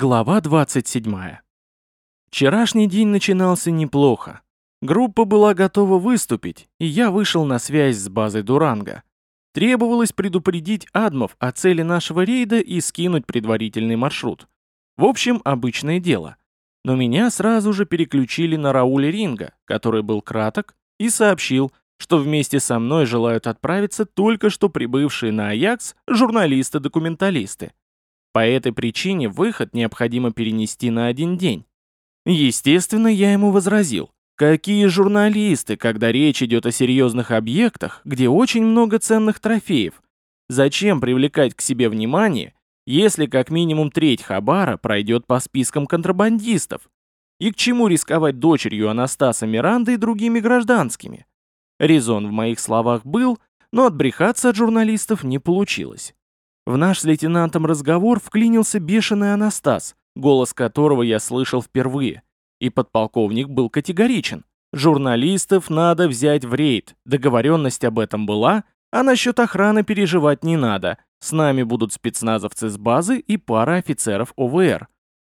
Глава 27. Вчерашний день начинался неплохо. Группа была готова выступить, и я вышел на связь с базой Дуранга. Требовалось предупредить адмов о цели нашего рейда и скинуть предварительный маршрут. В общем, обычное дело. Но меня сразу же переключили на Рауля Ринга, который был краток, и сообщил, что вместе со мной желают отправиться только что прибывшие на Аякс журналисты-документалисты. По этой причине выход необходимо перенести на один день. Естественно, я ему возразил. Какие журналисты, когда речь идет о серьезных объектах, где очень много ценных трофеев? Зачем привлекать к себе внимание, если как минимум треть Хабара пройдет по спискам контрабандистов? И к чему рисковать дочерью Анастаса Миранды и другими гражданскими? Резон в моих словах был, но отбрехаться от журналистов не получилось. В наш с лейтенантом разговор вклинился бешеный Анастас, голос которого я слышал впервые. И подполковник был категоричен. Журналистов надо взять в рейд. Договоренность об этом была, а насчет охраны переживать не надо. С нами будут спецназовцы с базы и пара офицеров ОВР.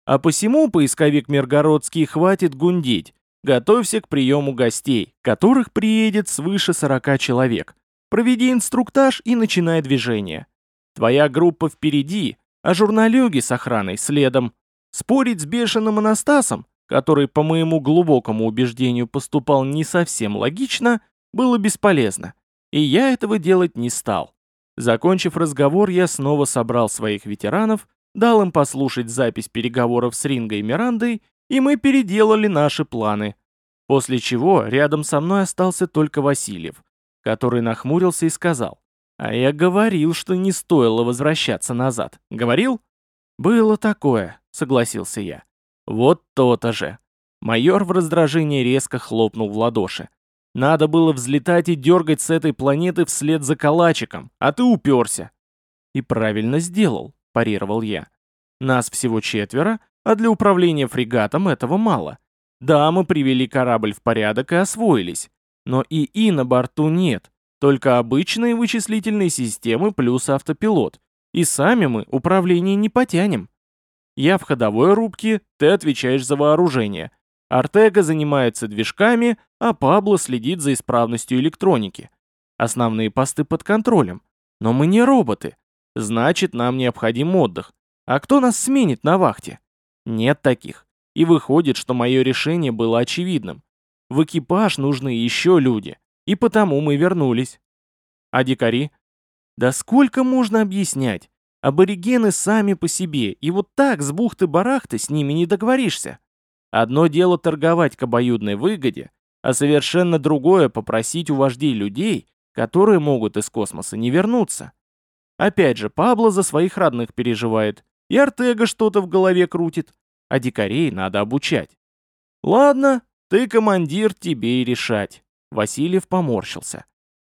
А посему поисковик Миргородский хватит гундить. Готовься к приему гостей, которых приедет свыше 40 человек. Проведи инструктаж и начинай движение. Твоя группа впереди, а журналюги с охраной следом. Спорить с бешеным Анастасом, который, по моему глубокому убеждению, поступал не совсем логично, было бесполезно. И я этого делать не стал. Закончив разговор, я снова собрал своих ветеранов, дал им послушать запись переговоров с Рингой и Мирандой, и мы переделали наши планы. После чего рядом со мной остался только Васильев, который нахмурился и сказал, а я говорил, что не стоило возвращаться назад. Говорил? Было такое, согласился я. Вот то-то же. Майор в раздражении резко хлопнул в ладоши. Надо было взлетать и дергать с этой планеты вслед за калачиком, а ты уперся. И правильно сделал, парировал я. Нас всего четверо, а для управления фрегатом этого мало. Да, мы привели корабль в порядок и освоились. Но ИИ на борту нет, только обычные вычислительные системы плюс автопилот. И сами мы управление не потянем. Я в ходовой рубке, ты отвечаешь за вооружение. Артега занимается движками, а Пабло следит за исправностью электроники. Основные посты под контролем. Но мы не роботы. Значит, нам необходим отдых. А кто нас сменит на вахте? Нет таких. И выходит, что мое решение было очевидным. В экипаж нужны еще люди. И потому мы вернулись. А дикари? Да сколько можно объяснять? Аборигены сами по себе, и вот так с бухты-барахты с ними не договоришься. Одно дело торговать к обоюдной выгоде, а совершенно другое попросить у вождей людей, которые могут из космоса не вернуться. Опять же, Пабло за своих родных переживает, и Артега что-то в голове крутит, а дикарей надо обучать. Ладно, ты командир, тебе и решать. Васильев поморщился.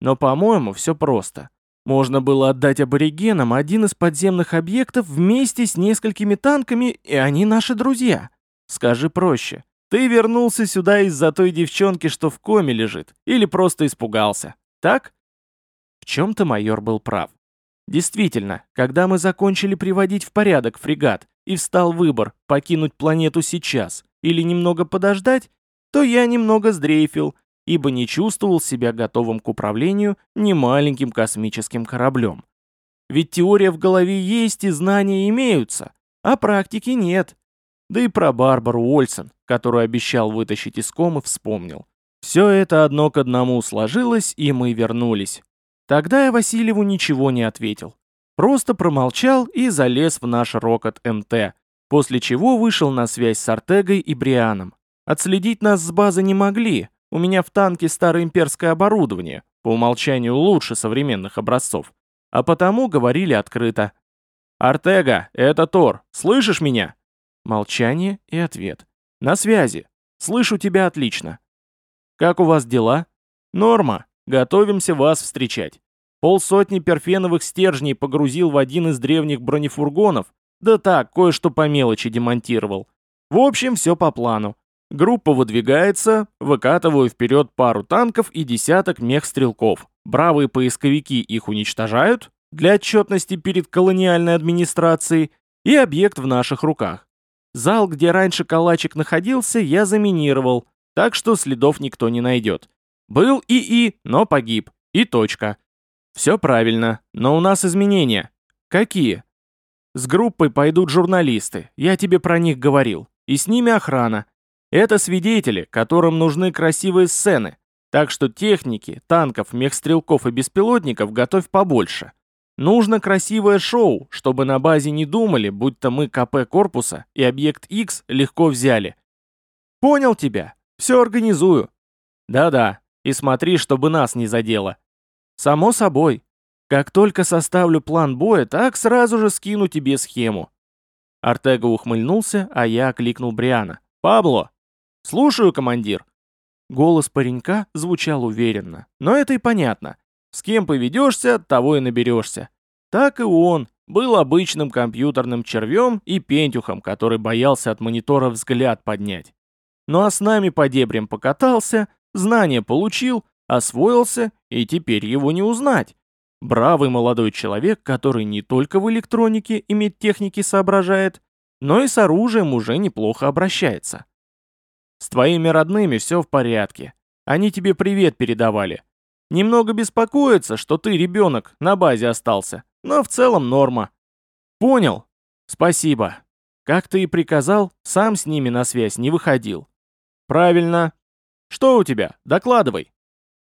Но, по-моему, все просто. Можно было отдать аборигенам один из подземных объектов вместе с несколькими танками, и они наши друзья. Скажи проще. Ты вернулся сюда из-за той девчонки, что в коме лежит, или просто испугался. Так? В чем-то майор был прав. Действительно, когда мы закончили приводить в порядок фрегат и встал выбор покинуть планету сейчас или немного подождать, то я немного сдрейфил ибо не чувствовал себя готовым к управлению немаленьким космическим кораблем. Ведь теория в голове есть и знания имеются, а практики нет. Да и про Барбару Ольсен, которую обещал вытащить из комы, вспомнил. Все это одно к одному сложилось, и мы вернулись. Тогда я Васильеву ничего не ответил. Просто промолчал и залез в наш рокот МТ, после чего вышел на связь с Артегой и Брианом. Отследить нас с базы не могли, у меня в танке староимперское оборудование, по умолчанию лучше современных образцов. А потому говорили открыто. «Артега, это Тор, слышишь меня?» Молчание и ответ. «На связи. Слышу тебя отлично». «Как у вас дела?» «Норма. Готовимся вас встречать. Полсотни перфеновых стержней погрузил в один из древних бронефургонов, да так, кое-что по мелочи демонтировал. В общем, все по плану. Группа выдвигается, выкатываю вперед пару танков и десяток мех-стрелков. Бравые поисковики их уничтожают для отчетности перед колониальной администрацией, и объект в наших руках. Зал, где раньше калачик находился, я заминировал, так что следов никто не найдет. Был ИИ, но погиб. И точка. Все правильно, но у нас изменения. Какие? С группой пойдут журналисты, я тебе про них говорил. И с ними охрана. Это свидетели, которым нужны красивые сцены. Так что техники, танков, мехстрелков и беспилотников готовь побольше. Нужно красивое шоу, чтобы на базе не думали, будто мы КП корпуса и объект X легко взяли. Понял тебя. Все организую. Да-да, и смотри, чтобы нас не задело. Само собой. Как только составлю план боя, так сразу же скину тебе схему. Артега ухмыльнулся, а я окликнул Бриана. «Пабло!» «Слушаю, командир!» Голос паренька звучал уверенно, но это и понятно. С кем поведешься, того и наберешься. Так и он был обычным компьютерным червем и пентюхом, который боялся от монитора взгляд поднять. Ну а с нами по дебрям покатался, знания получил, освоился, и теперь его не узнать. Бравый молодой человек, который не только в электронике и медтехнике соображает, но и с оружием уже неплохо обращается. С твоими родными все в порядке. Они тебе привет передавали. Немного беспокоятся, что ты, ребенок, на базе остался, но в целом норма. Понял? Спасибо. Как ты и приказал, сам с ними на связь не выходил. Правильно. Что у тебя? Докладывай.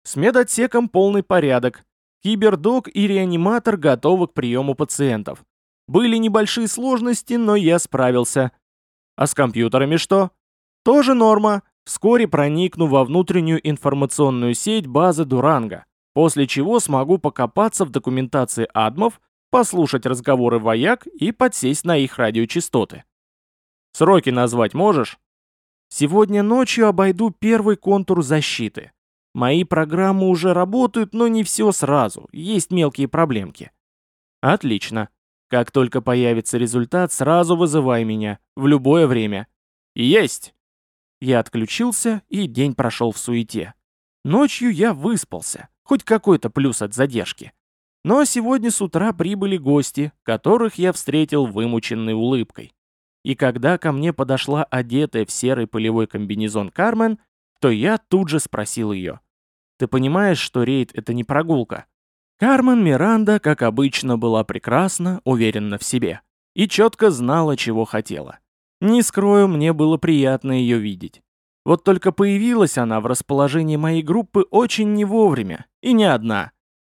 С медотсеком полный порядок. Кибердок и реаниматор готовы к приему пациентов. Были небольшие сложности, но я справился. А с компьютерами что? Тоже норма. Вскоре проникну во внутреннюю информационную сеть базы Дуранга, после чего смогу покопаться в документации адмов, послушать разговоры вояк и подсесть на их радиочастоты. Сроки назвать можешь? Сегодня ночью обойду первый контур защиты. Мои программы уже работают, но не все сразу, есть мелкие проблемки. Отлично. Как только появится результат, сразу вызывай меня, в любое время. Есть! Я отключился, и день прошел в суете. Ночью я выспался, хоть какой-то плюс от задержки. Но сегодня с утра прибыли гости, которых я встретил вымученной улыбкой. И когда ко мне подошла одетая в серый полевой комбинезон Кармен, то я тут же спросил ее. «Ты понимаешь, что рейд — это не прогулка?» Кармен Миранда, как обычно, была прекрасна, уверена в себе и четко знала, чего хотела. Не скрою, мне было приятно ее видеть. Вот только появилась она в расположении моей группы очень не вовремя, и не одна.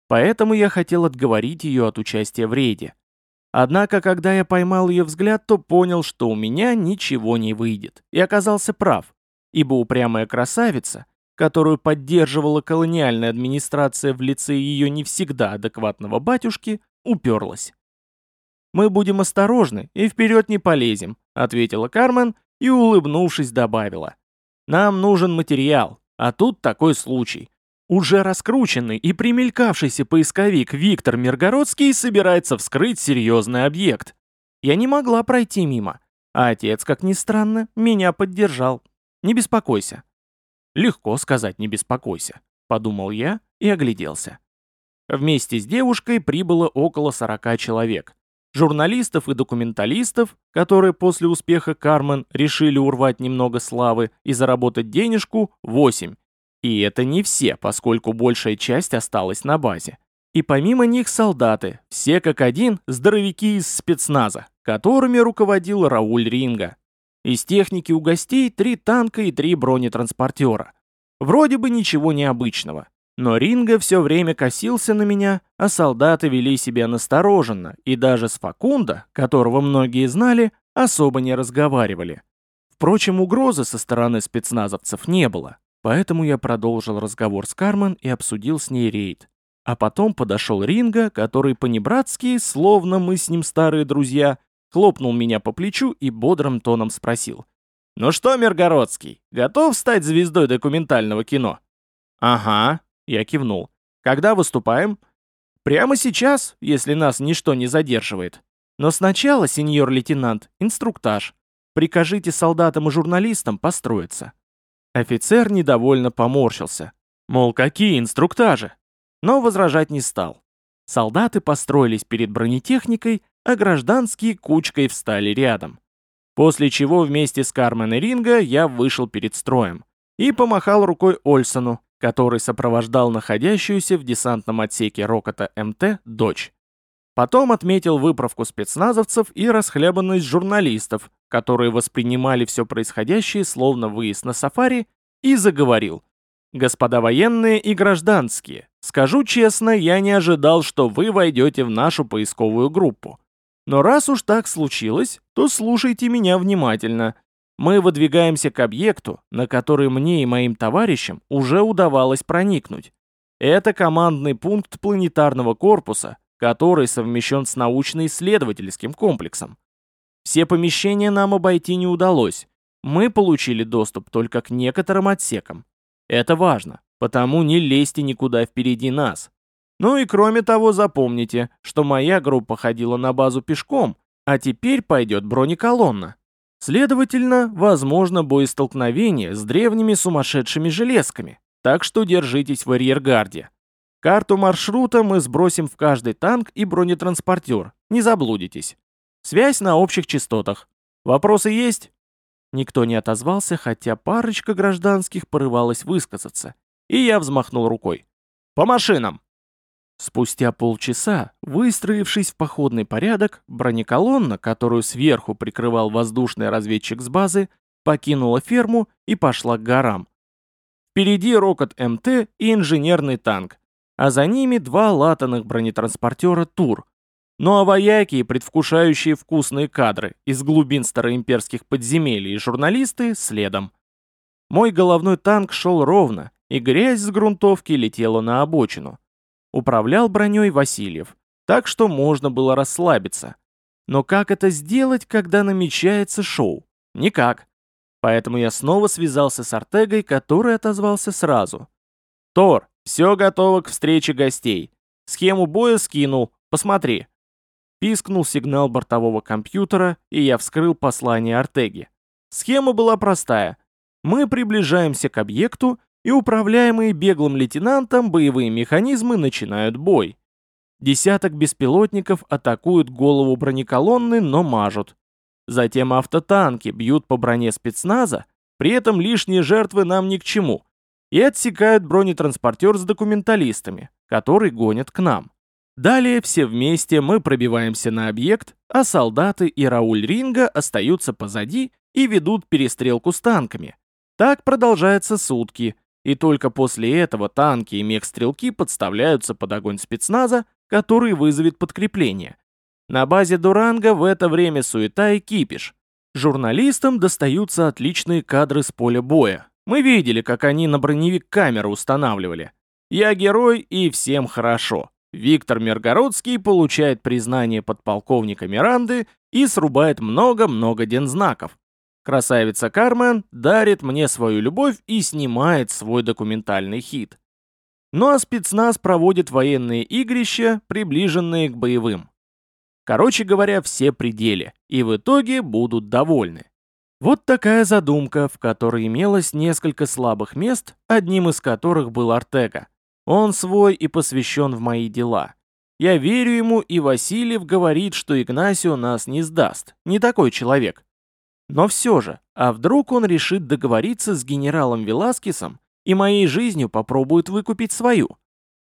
Поэтому я хотел отговорить ее от участия в рейде. Однако, когда я поймал ее взгляд, то понял, что у меня ничего не выйдет, и оказался прав, ибо упрямая красавица, которую поддерживала колониальная администрация в лице ее не всегда адекватного батюшки, уперлась. «Мы будем осторожны и вперед не полезем», ответила Кармен и, улыбнувшись, добавила. «Нам нужен материал, а тут такой случай. Уже раскрученный и примелькавшийся поисковик Виктор Миргородский собирается вскрыть серьезный объект. Я не могла пройти мимо, а отец, как ни странно, меня поддержал. Не беспокойся». «Легко сказать «не беспокойся», — подумал я и огляделся. Вместе с девушкой прибыло около 40 человек журналистов и документалистов, которые после успеха «Кармен» решили урвать немного славы и заработать денежку, 8. И это не все, поскольку большая часть осталась на базе. И помимо них солдаты, все как один здоровяки из спецназа, которыми руководил Рауль Ринга. Из техники у гостей три танка и три бронетранспортера. Вроде бы ничего необычного. Но Ринга все время косился на меня, а солдаты вели себя настороженно, и даже с Факунда, которого многие знали, особо не разговаривали. Впрочем, угрозы со стороны спецназовцев не было, поэтому я продолжил разговор с Кармен и обсудил с ней рейд. А потом подошел Ринга, который по-небратски, словно мы с ним старые друзья, хлопнул меня по плечу и бодрым тоном спросил. «Ну что, Миргородский, готов стать звездой документального кино?» «Ага», я кивнул. «Когда выступаем?» «Прямо сейчас, если нас ничто не задерживает. Но сначала, сеньор лейтенант, инструктаж. Прикажите солдатам и журналистам построиться». Офицер недовольно поморщился. Мол, какие инструктажи? Но возражать не стал. Солдаты построились перед бронетехникой, а гражданские кучкой встали рядом. После чего вместе с Кармен и Ринго я вышел перед строем и помахал рукой Ольсону, который сопровождал находящуюся в десантном отсеке Рокота МТ дочь. Потом отметил выправку спецназовцев и расхлябанность журналистов, которые воспринимали все происходящее словно выезд на сафари, и заговорил. «Господа военные и гражданские, скажу честно, я не ожидал, что вы войдете в нашу поисковую группу. Но раз уж так случилось, то слушайте меня внимательно. Мы выдвигаемся к объекту, на который мне и моим товарищам уже удавалось проникнуть. Это командный пункт планетарного корпуса, который совмещен с научно-исследовательским комплексом. Все помещения нам обойти не удалось. Мы получили доступ только к некоторым отсекам. Это важно, потому не лезьте никуда впереди нас. Ну и кроме того запомните, что моя группа ходила на базу пешком, а теперь пойдет бронеколонна. Следовательно, возможно боестолкновение с древними сумасшедшими железками, так что держитесь в арьергарде. Карту маршрута мы сбросим в каждый танк и бронетранспортер, не заблудитесь. Связь на общих частотах. Вопросы есть? Никто не отозвался, хотя парочка гражданских порывалась высказаться, и я взмахнул рукой. «По машинам!» Спустя полчаса, выстроившись в походный порядок, бронеколонна, которую сверху прикрывал воздушный разведчик с базы, покинула ферму и пошла к горам. Впереди рокот МТ и инженерный танк, а за ними два латаных бронетранспортера «Тур». Ну а вояки, предвкушающие вкусные кадры из глубин староимперских подземелий и журналисты, следом. Мой головной танк шел ровно, и грязь с грунтовки летела на обочину. Управлял броней Васильев, так что можно было расслабиться. Но как это сделать, когда намечается шоу? Никак. Поэтому я снова связался с Артегой, который отозвался сразу. «Тор, все готово к встрече гостей. Схему боя скинул, посмотри». Пискнул сигнал бортового компьютера, и я вскрыл послание Артеги. Схема была простая. Мы приближаемся к объекту, и управляемые беглым лейтенантом боевые механизмы начинают бой. Десяток беспилотников атакуют голову бронеколонны, но мажут. Затем автотанки бьют по броне спецназа, при этом лишние жертвы нам ни к чему, и отсекают бронетранспортер с документалистами, который гонят к нам. Далее все вместе мы пробиваемся на объект, а солдаты и Рауль Ринга остаются позади и ведут перестрелку с танками. Так продолжается сутки, и только после этого танки и мех-стрелки подставляются под огонь спецназа, который вызовет подкрепление. На базе Дуранга в это время суета и кипиш. Журналистам достаются отличные кадры с поля боя. Мы видели, как они на броневик камеры устанавливали. Я герой и всем хорошо. Виктор Миргородский получает признание подполковника Миранды и срубает много-много дензнаков. Красавица Кармен дарит мне свою любовь и снимает свой документальный хит. Ну а спецназ проводит военные игрища, приближенные к боевым. Короче говоря, все пределы, и в итоге будут довольны. Вот такая задумка, в которой имелось несколько слабых мест, одним из которых был Артега. Он свой и посвящен в мои дела. Я верю ему, и Васильев говорит, что Игнасио нас не сдаст. Не такой человек. Но все же, а вдруг он решит договориться с генералом Веласкесом и моей жизнью попробует выкупить свою?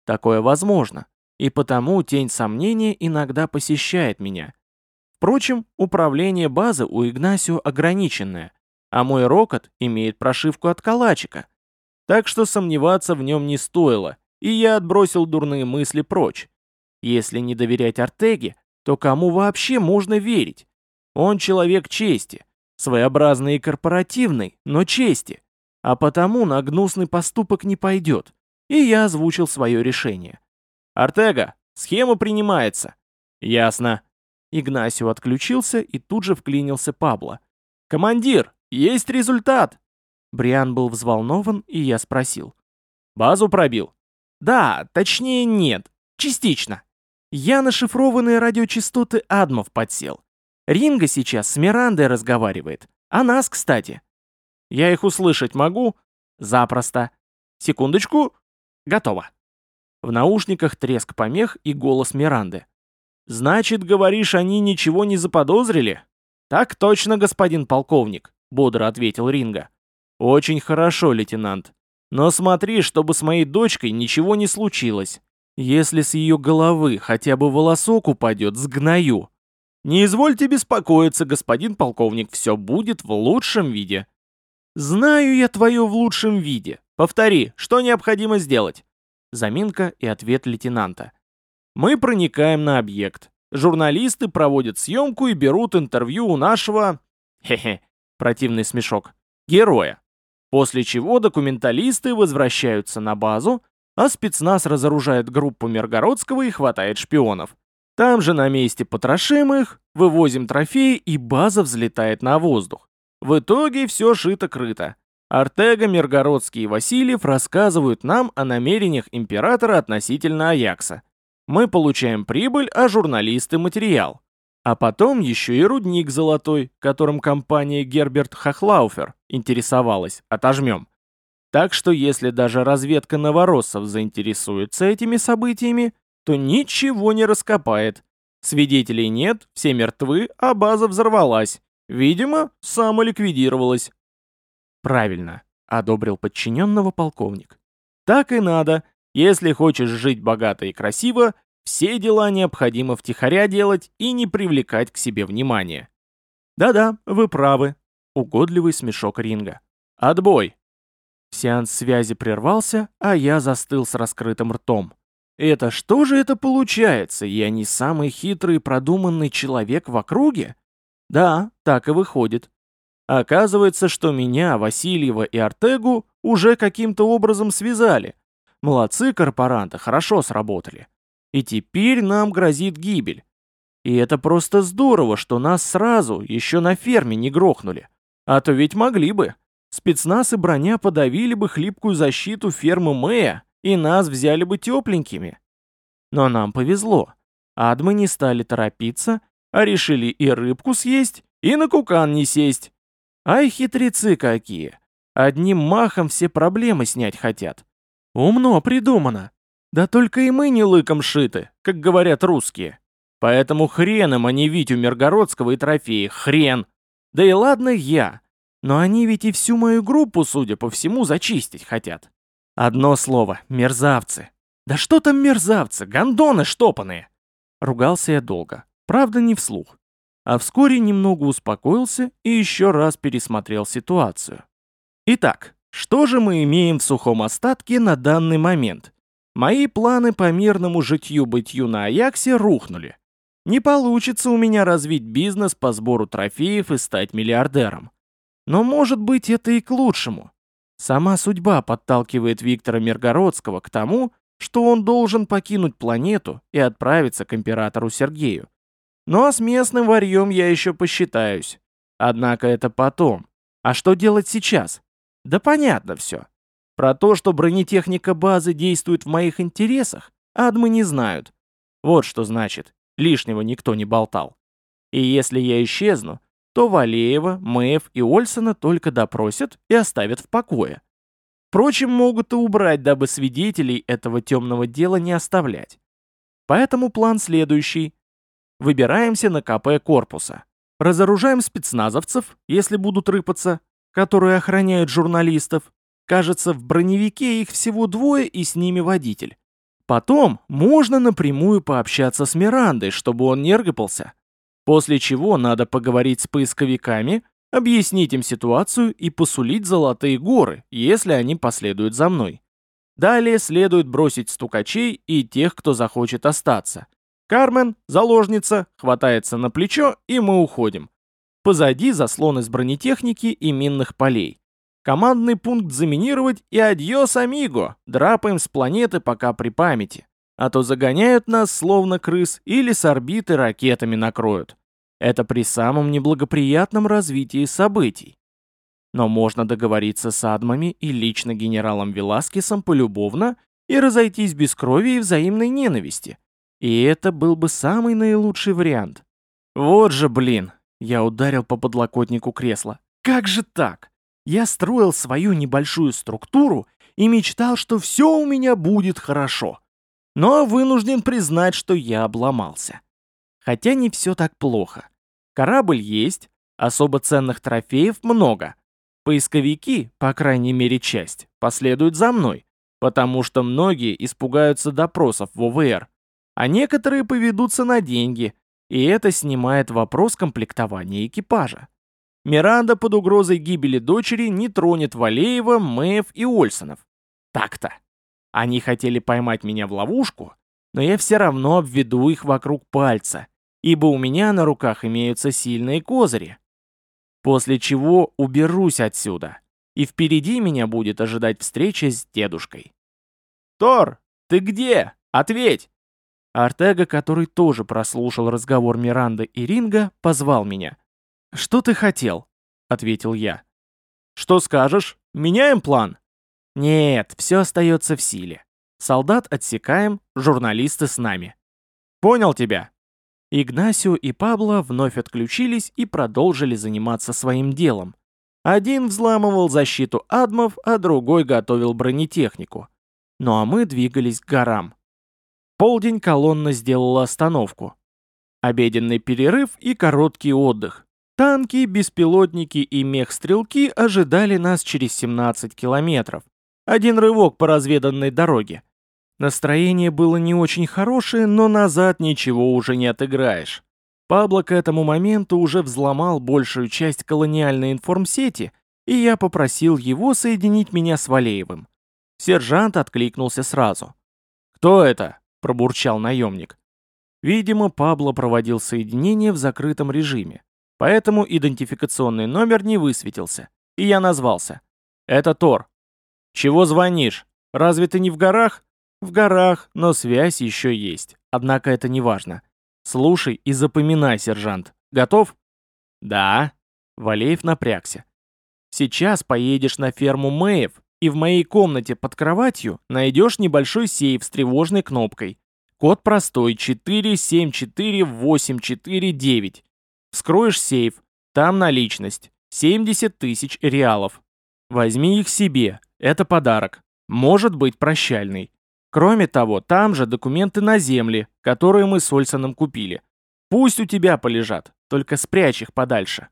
Такое возможно, и потому тень сомнения иногда посещает меня. Впрочем, управление базы у Игнасио ограниченное, а мой рокот имеет прошивку от калачика. Так что сомневаться в нем не стоило, и я отбросил дурные мысли прочь. Если не доверять Артеге, то кому вообще можно верить? Он человек чести, Своеобразный и корпоративный, но чести. А потому на гнусный поступок не пойдет. И я озвучил свое решение. «Артега, схема принимается». «Ясно». Игнасио отключился и тут же вклинился Пабло. «Командир, есть результат!» Бриан был взволнован, и я спросил. «Базу пробил?» «Да, точнее нет, частично. Я на шифрованные радиочастоты Адмов подсел. Ринга сейчас с Мирандой разговаривает. А нас, кстати. Я их услышать могу? Запросто. Секундочку. Готово. В наушниках треск помех и голос Миранды. «Значит, говоришь, они ничего не заподозрили?» Так точно, господин полковник, бодро ответил Ринга. Очень хорошо, лейтенант. Но смотри, чтобы с моей дочкой ничего не случилось. Если с ее головы хотя бы волосок упадет, сгною. Не извольте беспокоиться, господин полковник, все будет в лучшем виде. Знаю я твое в лучшем виде. Повтори, что необходимо сделать? Заминка и ответ лейтенанта. Мы проникаем на объект. Журналисты проводят съемку и берут интервью у нашего... Хе-хе, противный смешок. Героя. После чего документалисты возвращаются на базу, а спецназ разоружает группу Миргородского и хватает шпионов. Там же на месте потрошим их, вывозим трофеи и база взлетает на воздух. В итоге все шито-крыто. Артега, Миргородский и Васильев рассказывают нам о намерениях императора относительно Аякса. Мы получаем прибыль, а журналисты – материал. А потом еще и рудник золотой, которым компания Герберт Хохлауфер интересовалась, отожмем. Так что если даже разведка новороссов заинтересуется этими событиями, то ничего не раскопает. Свидетелей нет, все мертвы, а база взорвалась. Видимо, самоликвидировалась. Правильно, одобрил подчиненного полковник. Так и надо. Если хочешь жить богато и красиво, все дела необходимо втихаря делать и не привлекать к себе внимания. Да-да, вы правы. Угодливый смешок ринга. Отбой. Сеанс связи прервался, а я застыл с раскрытым ртом. Это что же это получается? Я не самый хитрый и продуманный человек в округе? Да, так и выходит. Оказывается, что меня, Васильева и Артегу уже каким-то образом связали. Молодцы корпоранты, хорошо сработали. И теперь нам грозит гибель. И это просто здорово, что нас сразу, еще на ферме, не грохнули. А то ведь могли бы. Спецназ и броня подавили бы хлипкую защиту фермы Мэя, и нас взяли бы тепленькими. Но нам повезло. Адмы не стали торопиться, а решили и рыбку съесть, и на кукан не сесть. Ай, хитрецы какие! Одним махом все проблемы снять хотят. Умно придумано. Да только и мы не лыком шиты, как говорят русские. Поэтому хрен им, а Витю Миргородского и трофеи, хрен. Да и ладно я. Но они ведь и всю мою группу, судя по всему, зачистить хотят. Одно слово — мерзавцы. Да что там мерзавцы, гондоны штопанные. Ругался я долго, правда не вслух а вскоре немного успокоился и еще раз пересмотрел ситуацию. Итак, что же мы имеем в сухом остатке на данный момент? Мои планы по мирному житью-бытию на Аяксе рухнули. Не получится у меня развить бизнес по сбору трофеев и стать миллиардером. Но может быть это и к лучшему. Сама судьба подталкивает Виктора Миргородского к тому, что он должен покинуть планету и отправиться к императору Сергею. Ну а с местным варьем я еще посчитаюсь. Однако это потом. А что делать сейчас? Да понятно все. Про то, что бронетехника базы действует в моих интересах, адмы не знают. Вот что значит, лишнего никто не болтал. И если я исчезну, то Валеева, Мэев и Ольсона только допросят и оставят в покое. Впрочем, могут и убрать, дабы свидетелей этого темного дела не оставлять. Поэтому план следующий. Выбираемся на КП корпуса. Разоружаем спецназовцев, если будут рыпаться, которые охраняют журналистов. Кажется, в броневике их всего двое и с ними водитель. Потом можно напрямую пообщаться с Мирандой, чтобы он не рыпался. После чего надо поговорить с поисковиками, объяснить им ситуацию и посулить золотые горы, если они последуют за мной. Далее следует бросить стукачей и тех, кто захочет остаться. Кармен, заложница, хватается на плечо, и мы уходим. Позади заслон из бронетехники и минных полей. Командный пункт заминировать и адьос, амиго, драпаем с планеты пока при памяти. А то загоняют нас словно крыс или с орбиты ракетами накроют. Это при самом неблагоприятном развитии событий. Но можно договориться с адмами и лично генералом Веласкесом полюбовно и разойтись без крови и взаимной ненависти. И это был бы самый наилучший вариант. Вот же, блин, я ударил по подлокотнику кресла. Как же так? Я строил свою небольшую структуру и мечтал, что все у меня будет хорошо. Но вынужден признать, что я обломался. Хотя не все так плохо. Корабль есть, Особо ценных трофеев много. Поисковики, по крайней мере часть, последуют за мной, потому что многие испугаются допросов в ОВР, а некоторые поведутся на деньги, и это снимает вопрос комплектования экипажа. Миранда под угрозой гибели дочери не тронет Валеева, Мэев и Ольсонов. Так-то. Они хотели поймать меня в ловушку, но я все равно обведу их вокруг пальца, ибо у меня на руках имеются сильные козыри. После чего уберусь отсюда, и впереди меня будет ожидать встреча с дедушкой. «Тор, ты где? Ответь!» Артега, который тоже прослушал разговор Миранды и Ринга, позвал меня. «Что ты хотел?» — ответил я. «Что скажешь? Меняем план?» «Нет, все остается в силе. Солдат отсекаем, журналисты с нами». «Понял тебя». Игнасио и Пабло вновь отключились и продолжили заниматься своим делом. Один взламывал защиту адмов, а другой готовил бронетехнику. Ну а мы двигались к горам. Полдень колонна сделала остановку. Обеденный перерыв и короткий отдых. Танки, беспилотники и мех-стрелки ожидали нас через 17 километров. Один рывок по разведанной дороге. Настроение было не очень хорошее, но назад ничего уже не отыграешь. Пабло к этому моменту уже взломал большую часть колониальной информсети, и я попросил его соединить меня с Валеевым. Сержант откликнулся сразу. «Кто это?» – пробурчал наемник. Видимо, Пабло проводил соединение в закрытом режиме, поэтому идентификационный номер не высветился, и я назвался. «Это Тор». «Чего звонишь? Разве ты не в горах?» «В горах, но связь еще есть, однако это не важно. Слушай и запоминай, сержант. Готов?» «Да». Валеев напрягся. «Сейчас поедешь на ферму Мэев и в моей комнате под кроватью найдешь небольшой сейф с тревожной кнопкой. Код простой 474849. Вскроешь сейф, там наличность, 70 тысяч реалов. Возьми их себе, это подарок. Может быть прощальный. Кроме того, там же документы на земли, которые мы с Ольсоном купили. Пусть у тебя полежат, только спрячь их подальше.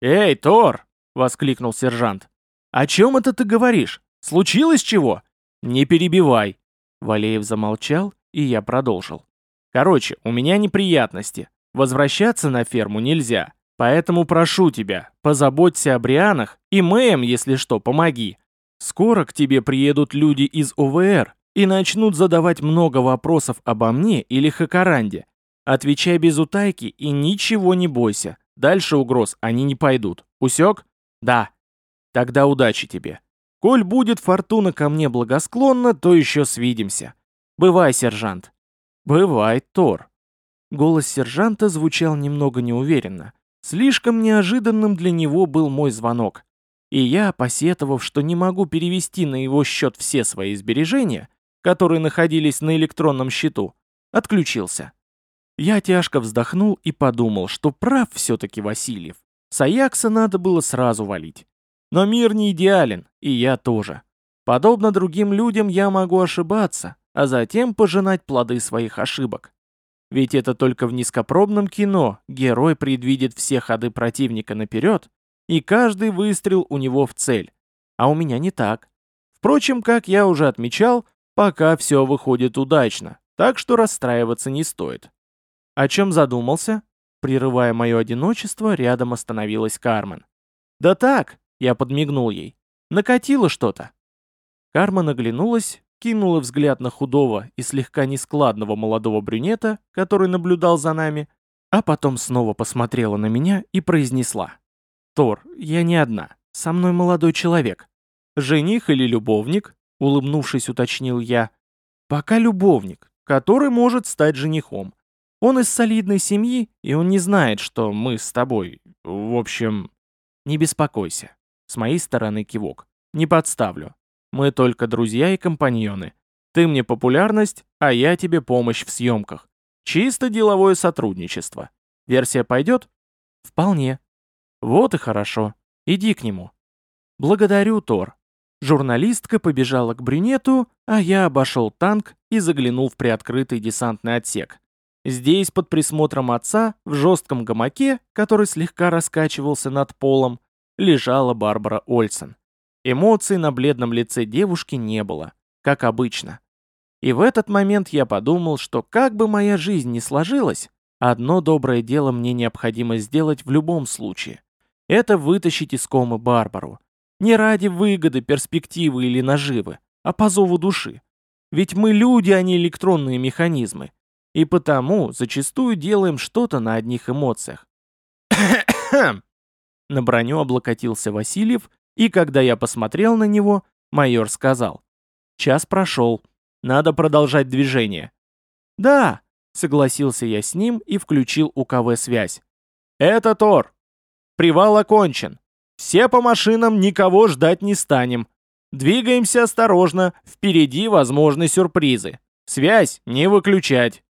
«Эй, Тор!» — воскликнул сержант. «О чем это ты говоришь? Случилось чего?» «Не перебивай!» Валеев замолчал, и я продолжил. «Короче, у меня неприятности. Возвращаться на ферму нельзя. Поэтому прошу тебя, позаботься о Брианах и Мэем, если что, помоги. Скоро к тебе приедут люди из ОВР и начнут задавать много вопросов обо мне или Хакаранде. Отвечай без утайки и ничего не бойся. Дальше угроз они не пойдут. Усек? Да. Тогда удачи тебе. Коль будет фортуна ко мне благосклонна, то еще свидимся. Бывай, сержант. Бывай, Тор. Голос сержанта звучал немного неуверенно. Слишком неожиданным для него был мой звонок. И я, посетовав, что не могу перевести на его счет все свои сбережения, которые находились на электронном счету, отключился. Я тяжко вздохнул и подумал, что прав все-таки Васильев. С Аякса надо было сразу валить. Но мир не идеален, и я тоже. Подобно другим людям я могу ошибаться, а затем пожинать плоды своих ошибок. Ведь это только в низкопробном кино герой предвидит все ходы противника наперед, и каждый выстрел у него в цель. А у меня не так. Впрочем, как я уже отмечал, пока все выходит удачно, так что расстраиваться не стоит. О чем задумался? Прерывая мое одиночество, рядом остановилась Кармен. «Да так, я подмигнул ей. Накатило что-то. Карма наглянулась, кинула взгляд на худого и слегка нескладного молодого брюнета, который наблюдал за нами, а потом снова посмотрела на меня и произнесла. «Тор, я не одна. Со мной молодой человек. Жених или любовник?» Улыбнувшись, уточнил я. «Пока любовник, который может стать женихом. Он из солидной семьи, и он не знает, что мы с тобой. В общем, не беспокойся. С моей стороны кивок. Не подставлю. Мы только друзья и компаньоны. Ты мне популярность, а я тебе помощь в съемках. Чисто деловое сотрудничество. Версия пойдет? Вполне. Вот и хорошо. Иди к нему. Благодарю, Тор. Журналистка побежала к брюнету, а я обошел танк и заглянул в приоткрытый десантный отсек. Здесь, под присмотром отца, в жестком гамаке, который слегка раскачивался над полом, лежала Барбара Ольсен. Эмоций на бледном лице девушки не было, как обычно. И в этот момент я подумал, что как бы моя жизнь ни сложилась, одно доброе дело мне необходимо сделать в любом случае. Это вытащить из комы Барбару. Не ради выгоды, перспективы или наживы, а по зову души. Ведь мы люди, а не электронные механизмы. И потому зачастую делаем что-то на одних эмоциях. на броню облокотился Васильев, и когда я посмотрел на него, майор сказал. Час прошел. Надо продолжать движение. Да, согласился я с ним и включил УКВ-связь. Это Тор. Привал окончен. Все по машинам, никого ждать не станем. Двигаемся осторожно, впереди возможны сюрпризы. Связь не выключать.